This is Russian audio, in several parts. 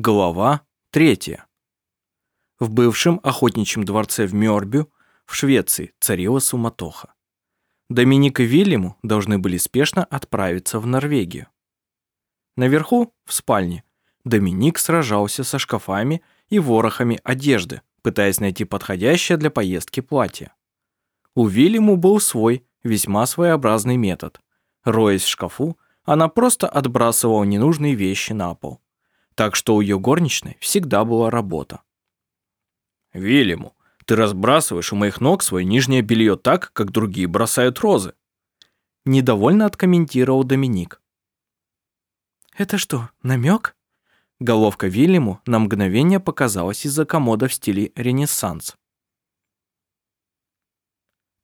Глава третья. В бывшем охотничьем дворце в Мёрбю в Швеции царила суматоха. Доминик и Вильяму должны были спешно отправиться в Норвегию. Наверху, в спальне, Доминик сражался со шкафами и ворохами одежды, пытаясь найти подходящее для поездки платье. У Вильяму был свой, весьма своеобразный метод. Роясь в шкафу, она просто отбрасывала ненужные вещи на пол так что у ее горничной всегда была работа. «Вильяму, ты разбрасываешь у моих ног свое нижнее белье так, как другие бросают розы», недовольно откомментировал Доминик. «Это что, намек? Головка Вильяму на мгновение показалась из-за комода в стиле Ренессанс.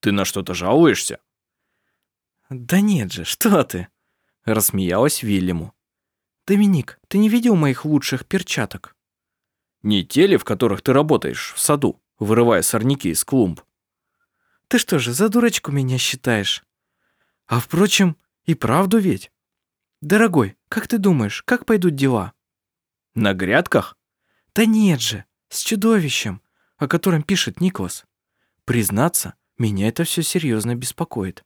«Ты на что-то жалуешься?» «Да нет же, что ты!» Рассмеялась Вильяму. «Доминик, ты не видел моих лучших перчаток?» «Не те ли, в которых ты работаешь в саду, вырывая сорняки из клумб?» «Ты что же, за дурочку меня считаешь?» «А впрочем, и правду ведь?» «Дорогой, как ты думаешь, как пойдут дела?» «На грядках?» «Да нет же, с чудовищем, о котором пишет Николас. Признаться, меня это все серьезно беспокоит».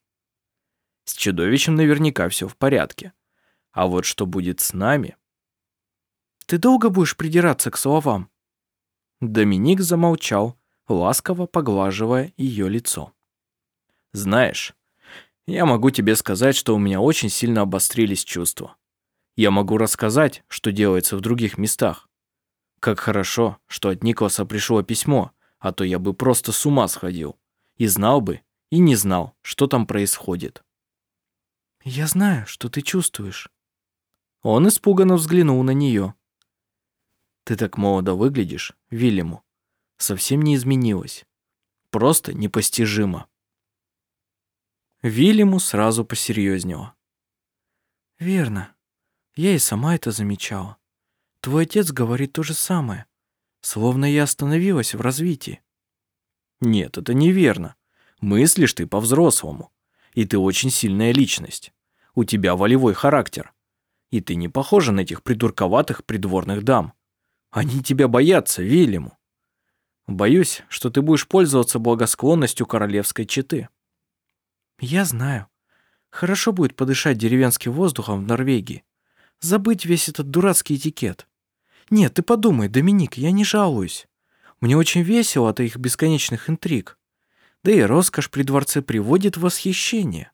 «С чудовищем наверняка все в порядке. А вот что будет с нами? Ты долго будешь придираться к словам? Доминик замолчал, ласково поглаживая ее лицо. Знаешь, я могу тебе сказать, что у меня очень сильно обострились чувства. Я могу рассказать, что делается в других местах. Как хорошо, что от Николаса пришло письмо, а то я бы просто с ума сходил. И знал бы, и не знал, что там происходит. Я знаю, что ты чувствуешь. Он испуганно взглянул на нее. «Ты так молодо выглядишь, Вильяму. Совсем не изменилась. Просто непостижимо». Вильяму сразу посерьезнело. «Верно. Я и сама это замечала. Твой отец говорит то же самое. Словно я остановилась в развитии». «Нет, это неверно. Мыслишь ты по-взрослому. И ты очень сильная личность. У тебя волевой характер. И ты не похожа на этих придурковатых придворных дам. Они тебя боятся, Вильяму. Боюсь, что ты будешь пользоваться благосклонностью королевской четы. Я знаю. Хорошо будет подышать деревенским воздухом в Норвегии. Забыть весь этот дурацкий этикет. Нет, ты подумай, Доминик, я не жалуюсь. Мне очень весело от их бесконечных интриг. Да и роскошь при дворце приводит в восхищение.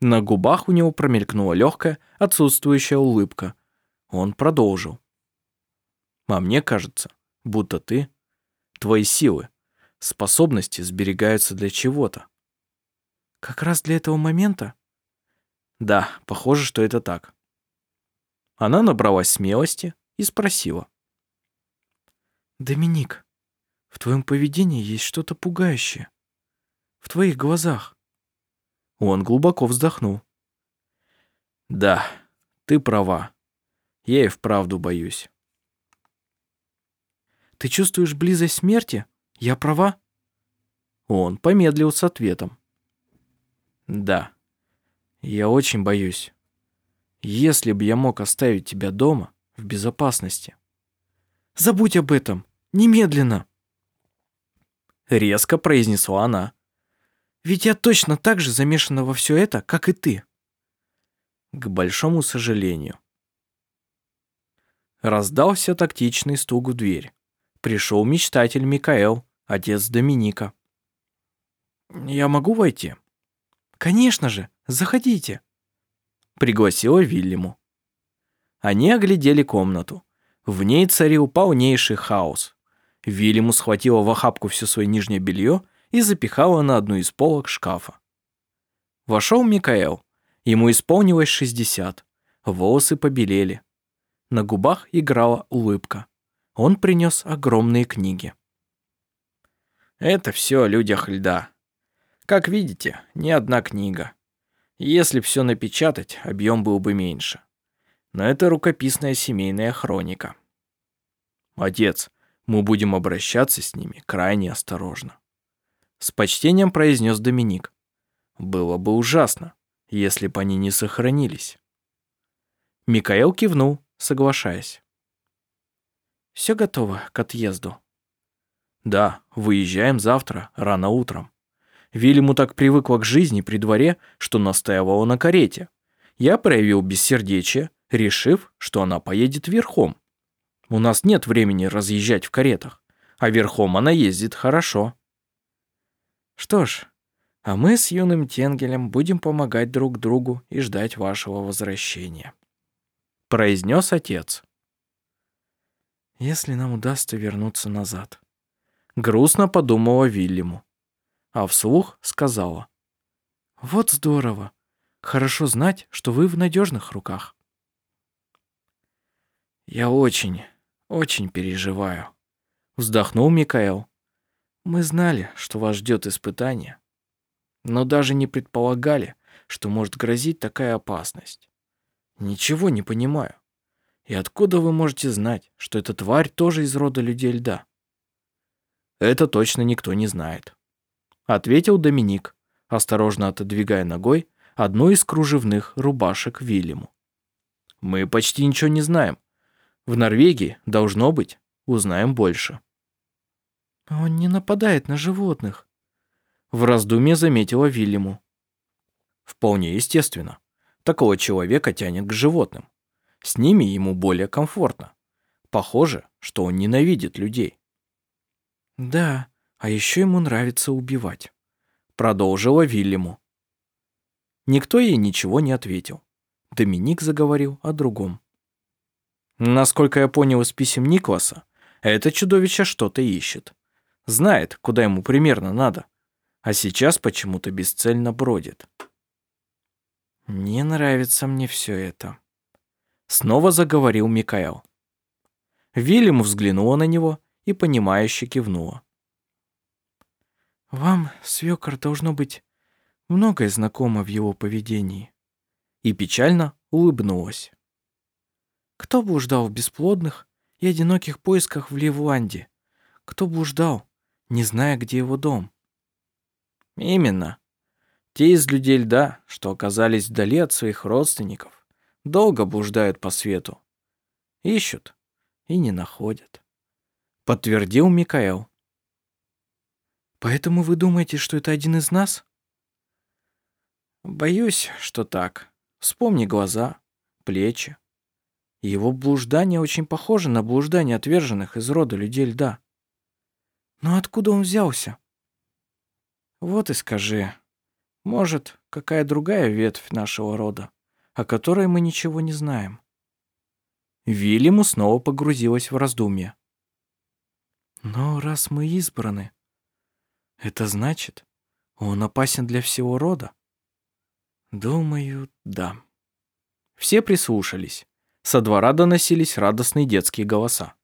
На губах у него промелькнула легкая, отсутствующая улыбка. Он продолжил. «А мне кажется, будто ты, твои силы, способности сберегаются для чего-то». «Как раз для этого момента?» «Да, похоже, что это так». Она набралась смелости и спросила. «Доминик, в твоем поведении есть что-то пугающее. В твоих глазах. Он глубоко вздохнул. «Да, ты права. Я и вправду боюсь». «Ты чувствуешь близость смерти? Я права?» Он помедлил с ответом. «Да, я очень боюсь. Если бы я мог оставить тебя дома, в безопасности». «Забудь об этом! Немедленно!» Резко произнесла она. Ведь я точно так же замешана во все это, как и ты. К большому сожалению. Раздался тактичный стук в дверь. Пришел мечтатель Микаэл, отец Доминика. «Я могу войти?» «Конечно же, заходите», — пригласила Вильяму. Они оглядели комнату. В ней царил полнейший хаос. Вильяму схватила в охапку все свое нижнее белье и запихала на одну из полок шкафа. Вошел Микаэл. Ему исполнилось 60. Волосы побелели. На губах играла улыбка. Он принес огромные книги. Это все о людях льда. Как видите, ни одна книга. Если все напечатать, объем был бы меньше. Но это рукописная семейная хроника. Отец, мы будем обращаться с ними крайне осторожно. С почтением произнес Доминик. Было бы ужасно, если бы они не сохранились. Микаэл кивнул, соглашаясь. все готово к отъезду?» «Да, выезжаем завтра, рано утром». Вильяму так привыкла к жизни при дворе, что настаивала на карете. Я проявил бессердечие, решив, что она поедет верхом. У нас нет времени разъезжать в каретах, а верхом она ездит хорошо. Что ж, а мы с юным Тенгелем будем помогать друг другу и ждать вашего возвращения», — произнес отец. «Если нам удастся вернуться назад», — грустно подумала Вильяму, а вслух сказала. «Вот здорово. Хорошо знать, что вы в надежных руках». «Я очень, очень переживаю», — вздохнул Микаэл. «Мы знали, что вас ждет испытание, но даже не предполагали, что может грозить такая опасность. Ничего не понимаю. И откуда вы можете знать, что эта тварь тоже из рода людей льда? Это точно никто не знает, ответил Доминик, осторожно отодвигая ногой одну из кружевных рубашек Вильяму. Мы почти ничего не знаем. В Норвегии, должно быть, узнаем больше. Он не нападает на животных, в раздумье заметила Вильяму. Вполне естественно. Такого человека тянет к животным. С ними ему более комфортно. Похоже, что он ненавидит людей. Да, а еще ему нравится убивать. Продолжила Вильяму. Никто ей ничего не ответил. Доминик заговорил о другом. Насколько я понял из писем Никласа, это чудовище что-то ищет. Знает, куда ему примерно надо а сейчас почему-то бесцельно бродит. «Не нравится мне все это», — снова заговорил Микаэл. Вильям взглянула на него и, понимающе кивнула. «Вам, свекор, должно быть многое знакомо в его поведении». И печально улыбнулась. Кто блуждал в бесплодных и одиноких поисках в Ливланде? Кто блуждал, не зная, где его дом? Именно. Те из людей льда, что оказались вдали от своих родственников, долго блуждают по свету. Ищут и не находят. Подтвердил Микаэл. Поэтому вы думаете, что это один из нас? Боюсь, что так. Вспомни глаза, плечи. Его блуждание очень похоже на блуждание отверженных из рода людей льда. Но откуда он взялся? Вот и скажи. Может, какая другая ветвь нашего рода, о которой мы ничего не знаем. Вильяму снова погрузилась в раздумья. Но раз мы избраны, это значит, он опасен для всего рода? Думаю, да. Все прислушались. Со двора доносились радостные детские голоса.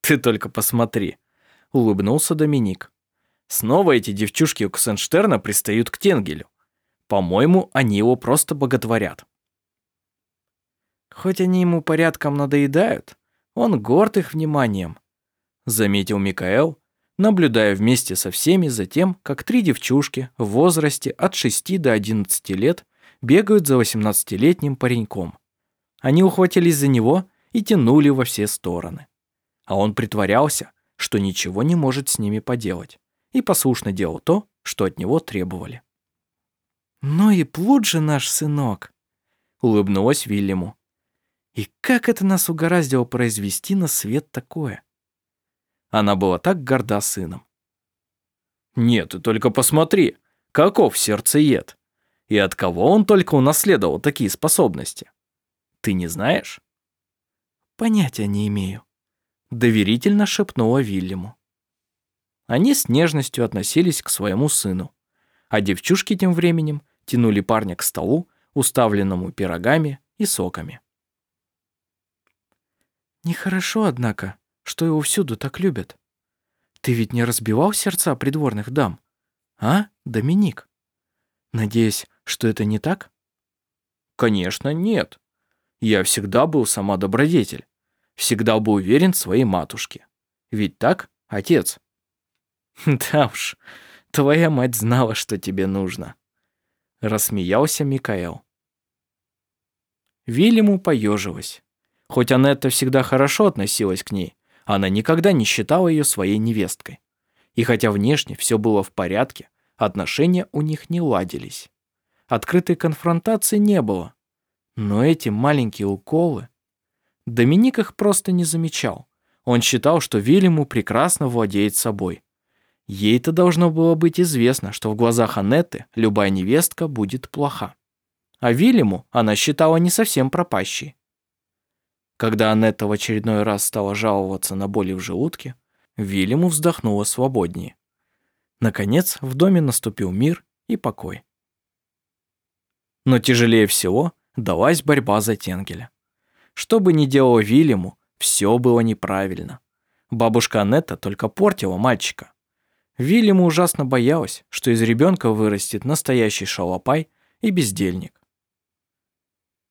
«Ты только посмотри», — улыбнулся Доминик. Снова эти девчушки у Ксенштерна пристают к Тенгелю. По-моему, они его просто боготворят. Хоть они ему порядком надоедают, он горд их вниманием, заметил Микаэл, наблюдая вместе со всеми за тем, как три девчушки в возрасте от 6 до 11 лет бегают за 18-летним пареньком. Они ухватились за него и тянули во все стороны. А он притворялся, что ничего не может с ними поделать и послушно делал то, что от него требовали. «Ну и плут же наш сынок!» — улыбнулась Вильяму. «И как это нас угораздило произвести на свет такое?» Она была так горда сыном. «Нет, ты только посмотри, каков сердцеед! И от кого он только унаследовал такие способности? Ты не знаешь?» «Понятия не имею», — доверительно шепнула Вильяму. Они с нежностью относились к своему сыну. А девчушки тем временем тянули парня к столу, уставленному пирогами и соками. Нехорошо, однако, что его всюду так любят. Ты ведь не разбивал сердца придворных дам, а, Доминик? Надеюсь, что это не так? Конечно, нет. Я всегда был сама добродетель. Всегда был уверен в своей матушке. Ведь так, отец? «Да уж, твоя мать знала, что тебе нужно», — рассмеялся Микаэл. Вильяму поежилась. Хоть Анетта всегда хорошо относилась к ней, Она никогда не считала ее своей невесткой. И хотя внешне все было в порядке, отношения у них не ладились. Открытой конфронтации не было. Но эти маленькие уколы... Доминик их просто не замечал. Он считал, что Вильяму прекрасно владеет собой. Ей-то должно было быть известно, что в глазах Анетты любая невестка будет плоха. А Вильяму она считала не совсем пропащей. Когда Анетта в очередной раз стала жаловаться на боли в желудке, Вильяму вздохнула свободнее. Наконец, в доме наступил мир и покой. Но тяжелее всего далась борьба за Тенгеля. Что бы ни делал Вильяму, все было неправильно. Бабушка Анетта только портила мальчика. Вильяму ужасно боялась, что из ребенка вырастет настоящий шалопай и бездельник.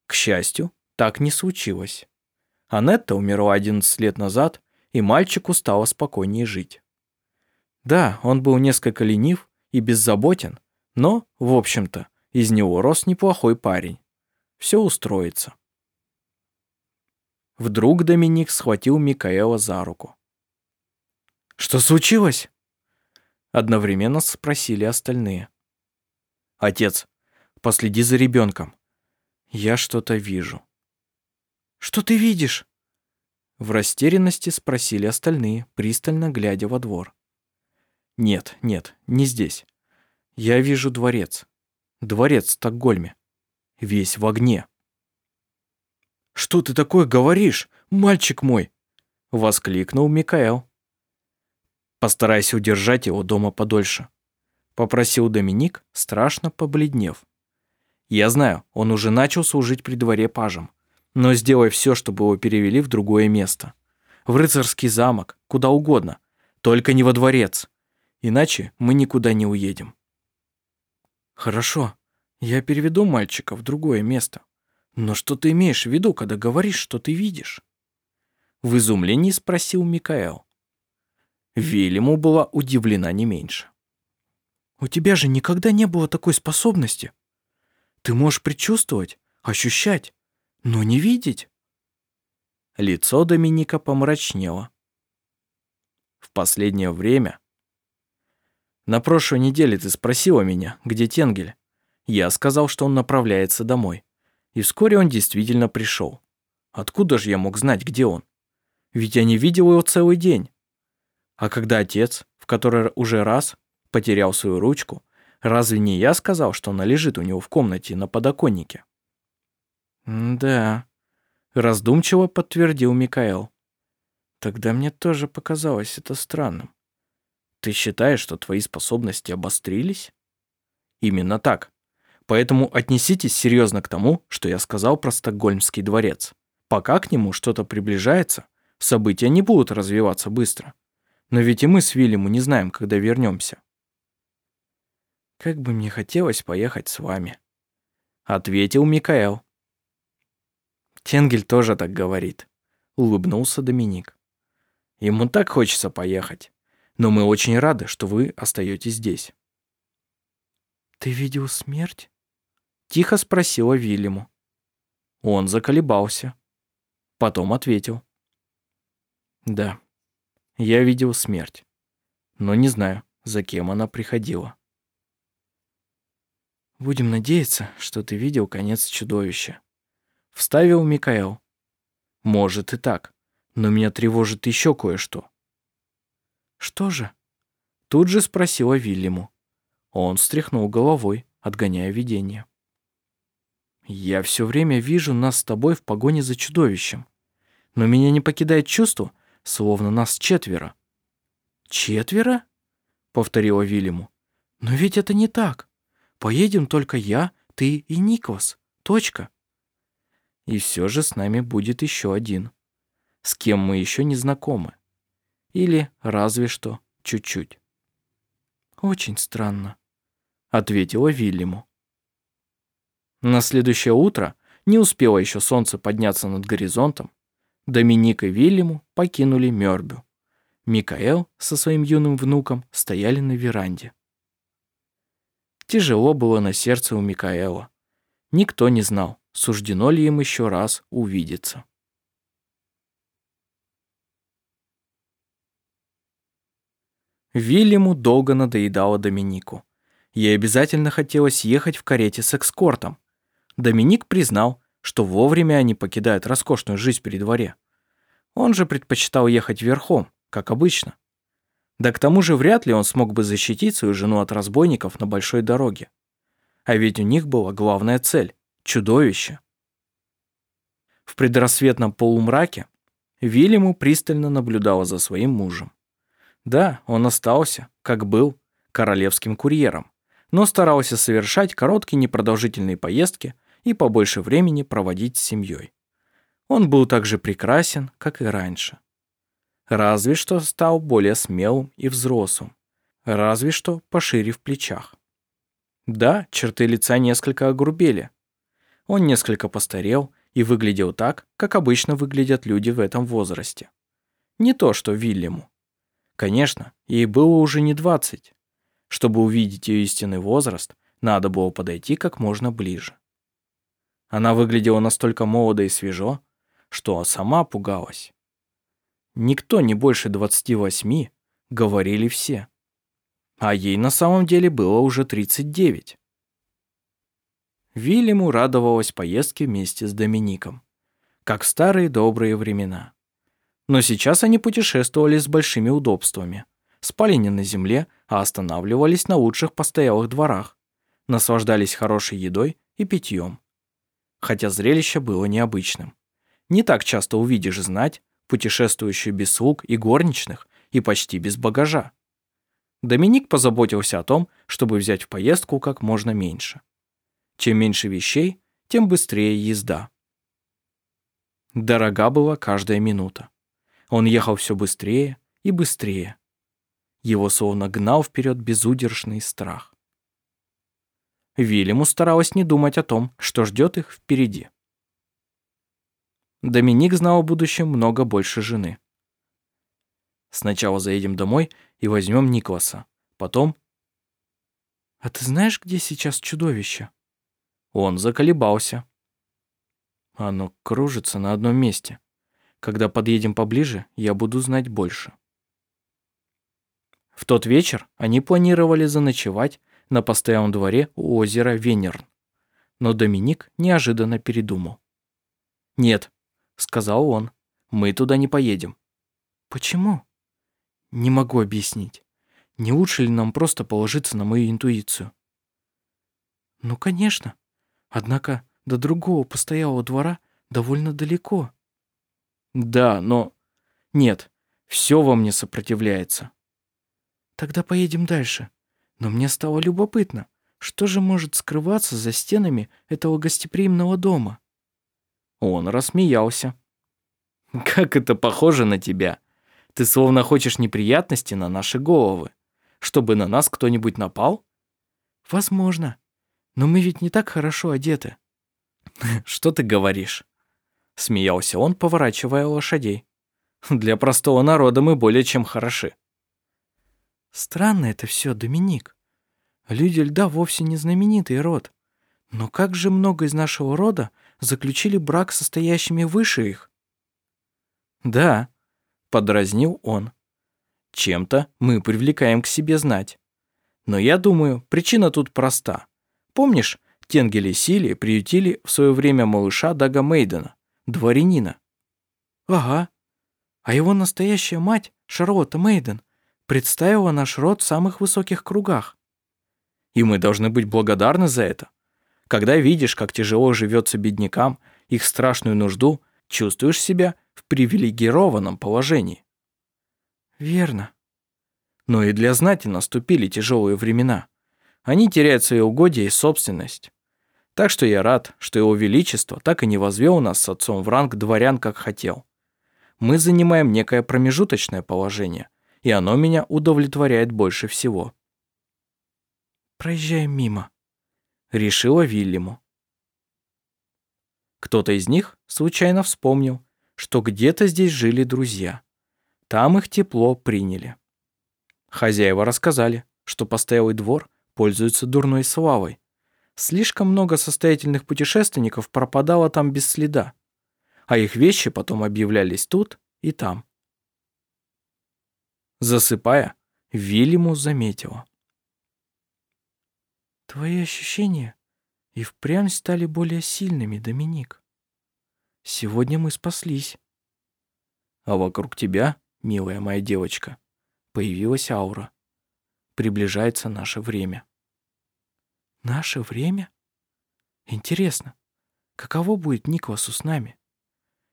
К счастью, так не случилось. Анетта умерла 11 лет назад, и мальчику стало спокойнее жить. Да, он был несколько ленив и беззаботен, но, в общем-то, из него рос неплохой парень. Все устроится. Вдруг Доминик схватил Микаэла за руку. «Что случилось?» Одновременно спросили остальные. «Отец, последи за ребенком. Я что-то вижу». «Что ты видишь?» В растерянности спросили остальные, пристально глядя во двор. «Нет, нет, не здесь. Я вижу дворец. Дворец в Стокгольме. Весь в огне». «Что ты такое говоришь, мальчик мой?» — воскликнул Микаэл. «Постарайся удержать его дома подольше», — попросил Доминик, страшно побледнев. «Я знаю, он уже начал служить при дворе пажем, но сделай все, чтобы его перевели в другое место. В рыцарский замок, куда угодно, только не во дворец, иначе мы никуда не уедем». «Хорошо, я переведу мальчика в другое место», но что ты имеешь в виду, когда говоришь, что ты видишь? В изумлении спросил Микаэл. Вильяму была удивлена не меньше. У тебя же никогда не было такой способности. Ты можешь предчувствовать, ощущать, но не видеть. Лицо Доминика помрачнело. В последнее время... На прошлой неделе ты спросила меня, где Тенгель. Я сказал, что он направляется домой. И вскоре он действительно пришел. Откуда же я мог знать, где он? Ведь я не видел его целый день. А когда отец, в который уже раз потерял свою ручку, разве не я сказал, что она лежит у него в комнате на подоконнике? «Да», — раздумчиво подтвердил Микаэл. «Тогда мне тоже показалось это странным. Ты считаешь, что твои способности обострились?» «Именно так. Поэтому отнеситесь серьезно к тому, что я сказал про Стокгольмский дворец. Пока к нему что-то приближается, события не будут развиваться быстро. Но ведь и мы с Вильяму не знаем, когда вернемся. «Как бы мне хотелось поехать с вами», — ответил Микаэл. «Тенгель тоже так говорит», — улыбнулся Доминик. «Ему так хочется поехать, но мы очень рады, что вы остаетесь здесь». «Ты видел смерть?» Тихо спросила Вильяму. Он заколебался. Потом ответил. Да, я видел смерть, но не знаю, за кем она приходила. Будем надеяться, что ты видел конец чудовища. Вставил Микаэл. Может и так, но меня тревожит еще кое-что. Что же? Тут же спросила Вильяму. Он встряхнул головой, отгоняя видение. Я все время вижу нас с тобой в погоне за чудовищем. Но меня не покидает чувство, словно нас четверо. Четверо? Повторила Вильяму. Но ведь это не так. Поедем только я, ты и Никвас. Точка. И все же с нами будет еще один. С кем мы еще не знакомы. Или разве что чуть-чуть. Очень странно, ответила Вильяму. На следующее утро не успело еще солнце подняться над горизонтом. Доминик и Вильяму покинули Мёрбю. Микаэл со своим юным внуком стояли на веранде. Тяжело было на сердце у Микаэла. Никто не знал, суждено ли им еще раз увидеться. Вильяму долго надоедала Доминику. Ей обязательно хотелось ехать в карете с экскортом. Доминик признал, что вовремя они покидают роскошную жизнь при дворе. Он же предпочитал ехать верхом, как обычно. Да к тому же вряд ли он смог бы защитить свою жену от разбойников на большой дороге. А ведь у них была главная цель – чудовище. В предрассветном полумраке Вильяму пристально наблюдала за своим мужем. Да, он остался, как был, королевским курьером, но старался совершать короткие непродолжительные поездки и побольше времени проводить с семьей. Он был так же прекрасен, как и раньше. Разве что стал более смелым и взрослым. Разве что пошире в плечах. Да, черты лица несколько огрубели. Он несколько постарел и выглядел так, как обычно выглядят люди в этом возрасте. Не то, что Вильяму. Конечно, ей было уже не 20. Чтобы увидеть ее истинный возраст, надо было подойти как можно ближе. Она выглядела настолько молодо и свежо, что сама пугалась. Никто не больше 28, говорили все. А ей на самом деле было уже 39. Вильяму радовалась поездке вместе с Домиником, как в старые добрые времена. Но сейчас они путешествовали с большими удобствами. Спали не на земле, а останавливались на лучших постоялых дворах. Наслаждались хорошей едой и питьем. Хотя зрелище было необычным. Не так часто увидишь знать, путешествующую без слуг и горничных, и почти без багажа. Доминик позаботился о том, чтобы взять в поездку как можно меньше. Чем меньше вещей, тем быстрее езда. Дорога была каждая минута. Он ехал все быстрее и быстрее. Его словно гнал вперед безудержный страх. Вильяму старалась не думать о том, что ждет их впереди. Доминик знал о будущем много больше жены. Сначала заедем домой и возьмем Николаса. Потом... А ты знаешь, где сейчас чудовище? Он заколебался. Оно кружится на одном месте. Когда подъедем поближе, я буду знать больше. В тот вечер они планировали заночевать на постоялом дворе у озера Венерн. Но Доминик неожиданно передумал. «Нет», — сказал он, — «мы туда не поедем». «Почему?» «Не могу объяснить. Не лучше ли нам просто положиться на мою интуицию?» «Ну, конечно. Однако до другого постоялого двора довольно далеко». Да, но... Нет, все во мне сопротивляется. Тогда поедем дальше. Но мне стало любопытно, что же может скрываться за стенами этого гостеприимного дома? Он рассмеялся. Как это похоже на тебя. Ты словно хочешь неприятности на наши головы. Чтобы на нас кто-нибудь напал? Возможно. Но мы ведь не так хорошо одеты. Что ты говоришь? Смеялся он, поворачивая лошадей. Для простого народа мы более чем хороши. Странно это все, Доминик. Люди льда вовсе не знаменитый род. Но как же много из нашего рода заключили брак со стоящими выше их? Да, подразнил он. Чем-то мы привлекаем к себе знать. Но я думаю, причина тут проста. Помнишь, Тенгели Сили приютили в свое время малыша Дага Мейдена? дворянина. Ага. А его настоящая мать, Шарлотта Мейден, представила наш род в самых высоких кругах. И мы должны быть благодарны за это. Когда видишь, как тяжело живется беднякам, их страшную нужду, чувствуешь себя в привилегированном положении. Верно. Но и для знати наступили тяжелые времена. Они теряют свои угодья и собственность. Так что я рад, что его величество так и не возвел нас с отцом в ранг дворян, как хотел. Мы занимаем некое промежуточное положение, и оно меня удовлетворяет больше всего. «Проезжаем мимо», — решила Вильяму. Кто-то из них случайно вспомнил, что где-то здесь жили друзья. Там их тепло приняли. Хозяева рассказали, что постоялый двор пользуется дурной славой, Слишком много состоятельных путешественников пропадало там без следа, а их вещи потом объявлялись тут и там. Засыпая, Вильяму заметила. Твои ощущения и впрямь стали более сильными, Доминик. Сегодня мы спаслись. А вокруг тебя, милая моя девочка, появилась аура. Приближается наше время. Наше время? Интересно, каково будет Николасу с нами?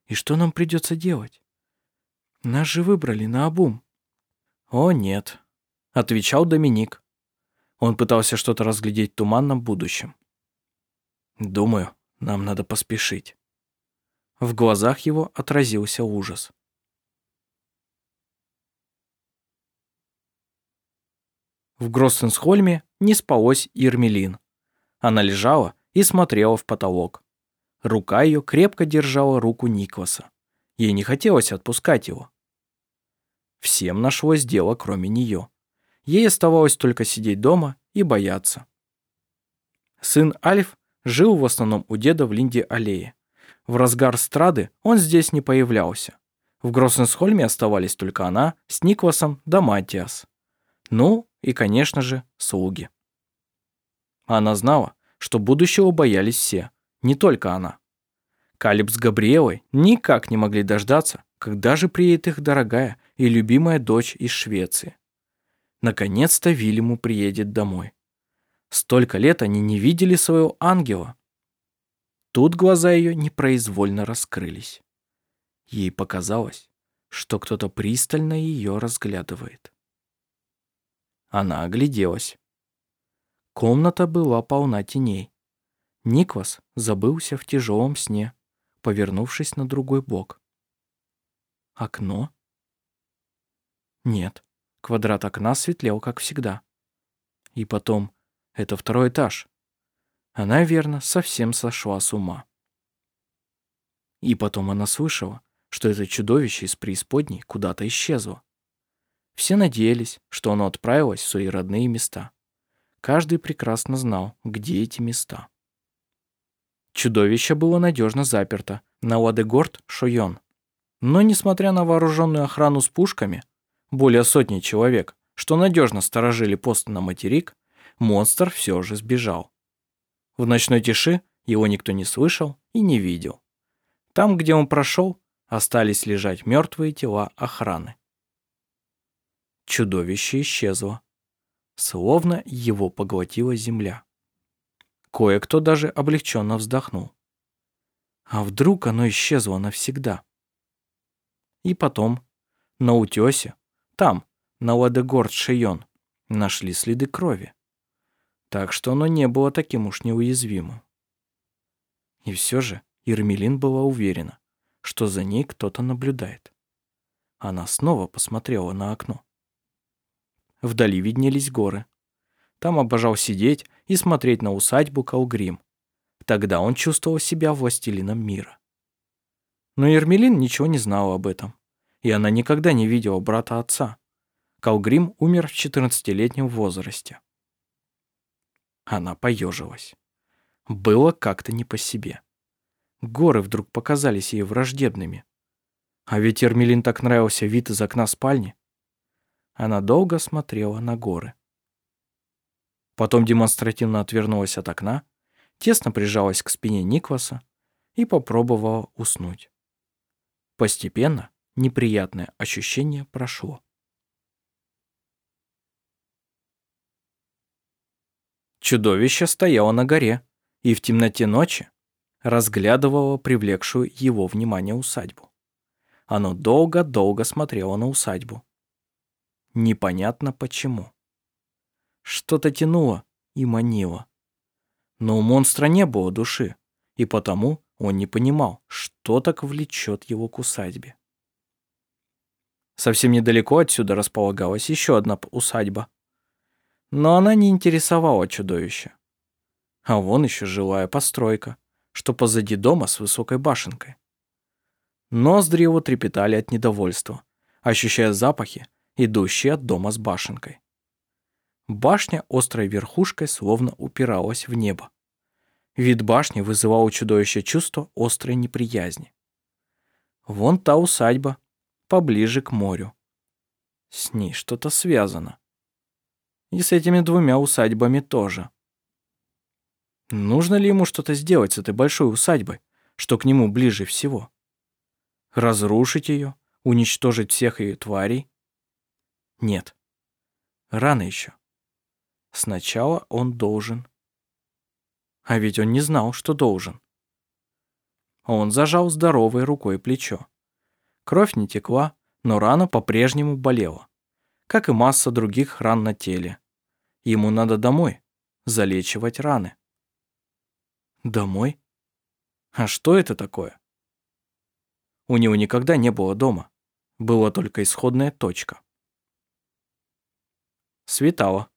И что нам придется делать? Нас же выбрали на обум. О, нет, отвечал Доминик. Он пытался что-то разглядеть в туманном будущем. Думаю, нам надо поспешить. В глазах его отразился ужас. В Гроссенсхольме не спалось Ермелин. Она лежала и смотрела в потолок. Рука ее крепко держала руку Никласа. Ей не хотелось отпускать его. Всем нашлось дело, кроме нее. Ей оставалось только сидеть дома и бояться. Сын Альф жил в основном у деда в Линде-аллее. В разгар страды он здесь не появлялся. В Гроссенсхольме оставались только она с Никласом да Матиас. Ну, и, конечно же, слуги. Она знала, что будущего боялись все, не только она. Калиб с Габриэлой никак не могли дождаться, когда же приедет их дорогая и любимая дочь из Швеции. Наконец-то Вильяму приедет домой. Столько лет они не видели своего ангела. Тут глаза ее непроизвольно раскрылись. Ей показалось, что кто-то пристально ее разглядывает. Она огляделась. Комната была полна теней. Никвас забылся в тяжелом сне, повернувшись на другой бок. Окно? Нет, квадрат окна светлел, как всегда. И потом, это второй этаж. Она, верно, совсем сошла с ума. И потом она слышала, что это чудовище из преисподней куда-то исчезло. Все надеялись, что оно отправилось в свои родные места. Каждый прекрасно знал, где эти места. Чудовище было надежно заперто на Ладегорд Шойон. Но, несмотря на вооруженную охрану с пушками, более сотни человек, что надежно сторожили пост на материк, монстр все же сбежал. В ночной тиши его никто не слышал и не видел. Там, где он прошел, остались лежать мертвые тела охраны. Чудовище исчезло. Словно его поглотила земля. Кое-кто даже облегченно вздохнул. А вдруг оно исчезло навсегда? И потом, на утесе, там, на Ладегорд-Шейон, нашли следы крови. Так что оно не было таким уж неуязвимым. И все же Ермелин была уверена, что за ней кто-то наблюдает. Она снова посмотрела на окно. Вдали виднелись горы. Там обожал сидеть и смотреть на усадьбу Калгрим. Тогда он чувствовал себя властелином мира. Но Ермелин ничего не знала об этом, и она никогда не видела брата отца. Калгрим умер в 14-летнем возрасте. Она поежилась. Было как-то не по себе. Горы вдруг показались ей враждебными. А ведь Ермелин так нравился вид из окна спальни. Она долго смотрела на горы. Потом демонстративно отвернулась от окна, тесно прижалась к спине Никваса и попробовала уснуть. Постепенно неприятное ощущение прошло. Чудовище стояло на горе и в темноте ночи разглядывало привлекшую его внимание усадьбу. Оно долго-долго смотрело на усадьбу, Непонятно почему. Что-то тянуло и манило. Но у монстра не было души, и потому он не понимал, что так влечет его к усадьбе. Совсем недалеко отсюда располагалась еще одна усадьба. Но она не интересовала чудовище. А вон еще жилая постройка, что позади дома с высокой башенкой. Ноздри его трепетали от недовольства, ощущая запахи, идущий от дома с башенкой. Башня острой верхушкой словно упиралась в небо. Вид башни вызывал у чудовища чувство острой неприязни. Вон та усадьба, поближе к морю. С ней что-то связано, И с этими двумя усадьбами тоже. Нужно ли ему что-то сделать с этой большой усадьбой, что к нему ближе всего? Разрушить ее, уничтожить всех ее тварей? Нет. Рано еще. Сначала он должен. А ведь он не знал, что должен. Он зажал здоровой рукой плечо. Кровь не текла, но рана по-прежнему болела, как и масса других ран на теле. Ему надо домой, залечивать раны. Домой? А что это такое? У него никогда не было дома. Была только исходная точка. Светало.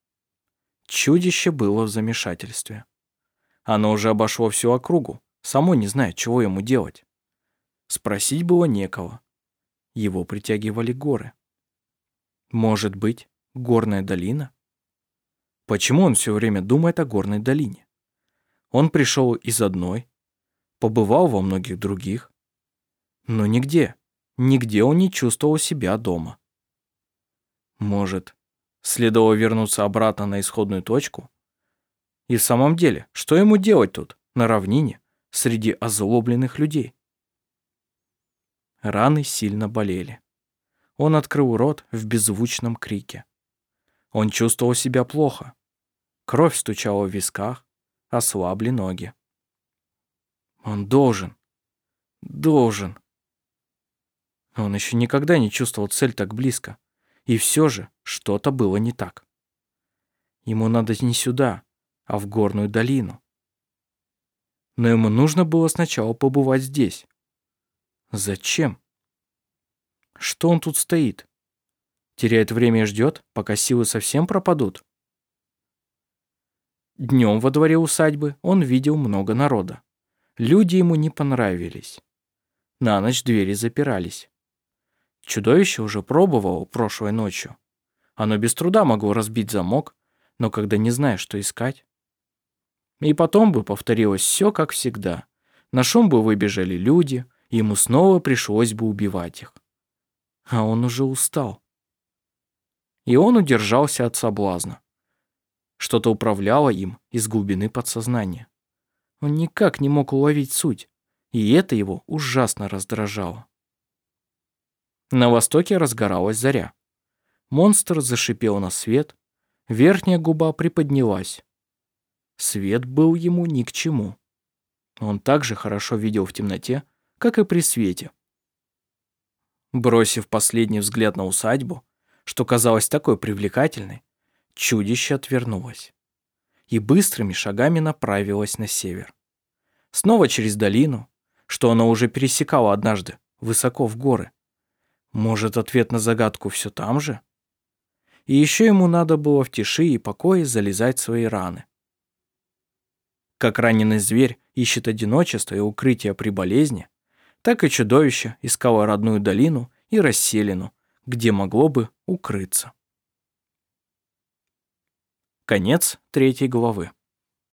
Чудище было в замешательстве. Оно уже обошло всю округу, само не зная, чего ему делать. Спросить было некого. Его притягивали горы. Может быть, горная долина? Почему он все время думает о горной долине? Он пришел из одной, побывал во многих других, но нигде, нигде он не чувствовал себя дома. Может, Следовало вернуться обратно на исходную точку. И в самом деле, что ему делать тут, на равнине, среди озлобленных людей? Раны сильно болели. Он открыл рот в беззвучном крике. Он чувствовал себя плохо. Кровь стучала в висках, ослабли ноги. Он должен, должен. Он еще никогда не чувствовал цель так близко. И все же что-то было не так. Ему надо не сюда, а в горную долину. Но ему нужно было сначала побывать здесь. Зачем? Что он тут стоит? Теряет время и ждет, пока силы совсем пропадут? Днем во дворе усадьбы он видел много народа. Люди ему не понравились. На ночь двери запирались. Чудовище уже пробовало прошлой ночью. Оно без труда могло разбить замок, но когда не знаешь, что искать. И потом бы повторилось все, как всегда. На шум бы выбежали люди, ему снова пришлось бы убивать их. А он уже устал. И он удержался от соблазна. Что-то управляло им из глубины подсознания. Он никак не мог уловить суть, и это его ужасно раздражало. На востоке разгоралась заря. Монстр зашипел на свет, верхняя губа приподнялась. Свет был ему ни к чему. Он также хорошо видел в темноте, как и при свете. Бросив последний взгляд на усадьбу, что казалось такой привлекательной, чудище отвернулось и быстрыми шагами направилось на север. Снова через долину, что оно уже пересекало однажды, высоко в горы. Может, ответ на загадку все там же? И еще ему надо было в тиши и покое залезать свои раны. Как раненый зверь ищет одиночество и укрытие при болезни, так и чудовище искало родную долину и расселину, где могло бы укрыться. Конец третьей главы.